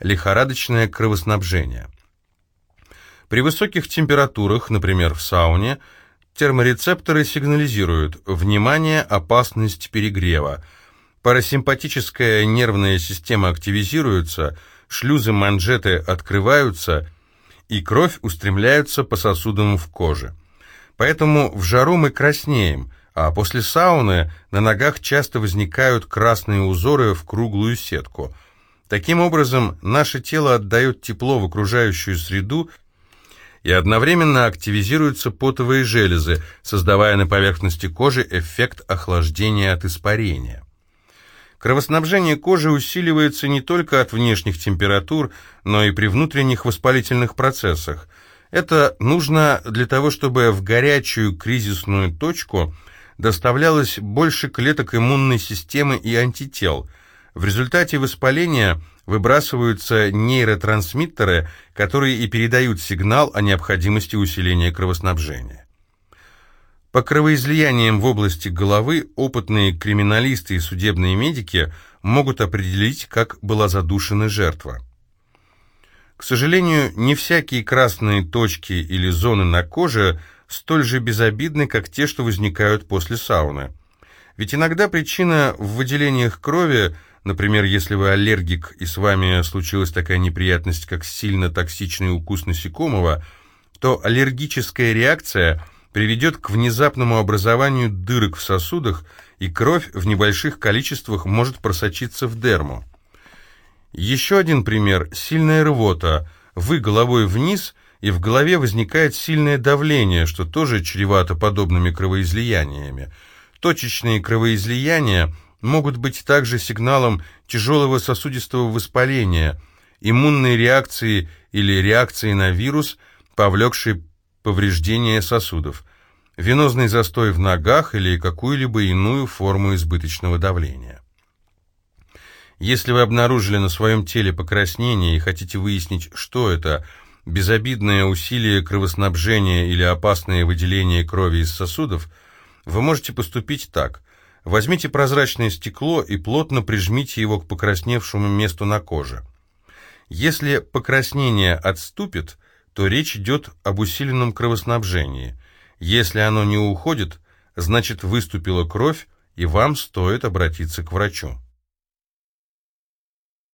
Лихорадочное кровоснабжение. При высоких температурах, например, в сауне, терморецепторы сигнализируют «Внимание! Опасность перегрева!» Парасимпатическая нервная система активизируется, шлюзы манжеты открываются, и кровь устремляется по сосудам в коже. Поэтому в жару мы краснеем, а после сауны на ногах часто возникают красные узоры в круглую сетку. Таким образом, наше тело отдает тепло в окружающую среду и одновременно активизируются потовые железы, создавая на поверхности кожи эффект охлаждения от испарения. Кровоснабжение кожи усиливается не только от внешних температур, но и при внутренних воспалительных процессах. Это нужно для того, чтобы в горячую кризисную точку доставлялось больше клеток иммунной системы и антител. В результате воспаления выбрасываются нейротрансмиттеры, которые и передают сигнал о необходимости усиления кровоснабжения. По кровоизлияниям в области головы опытные криминалисты и судебные медики могут определить, как была задушена жертва. К сожалению, не всякие красные точки или зоны на коже столь же безобидны, как те, что возникают после сауны. Ведь иногда причина в выделениях крови, например, если вы аллергик и с вами случилась такая неприятность, как сильно токсичный укус насекомого, то аллергическая реакция – приведет к внезапному образованию дырок в сосудах, и кровь в небольших количествах может просочиться в дерму. Еще один пример – сильная рвота. Вы головой вниз, и в голове возникает сильное давление, что тоже чревато подобными кровоизлияниями. Точечные кровоизлияния могут быть также сигналом тяжелого сосудистого воспаления, иммунной реакции или реакции на вирус, повлекшей повреждение сосудов, венозный застой в ногах или какую-либо иную форму избыточного давления. Если вы обнаружили на своем теле покраснение и хотите выяснить, что это, безобидное усилие кровоснабжения или опасное выделение крови из сосудов, вы можете поступить так. Возьмите прозрачное стекло и плотно прижмите его к покрасневшему месту на коже. Если покраснение отступит, то речь идет об усиленном кровоснабжении. Если оно не уходит, значит выступила кровь, и вам стоит обратиться к врачу.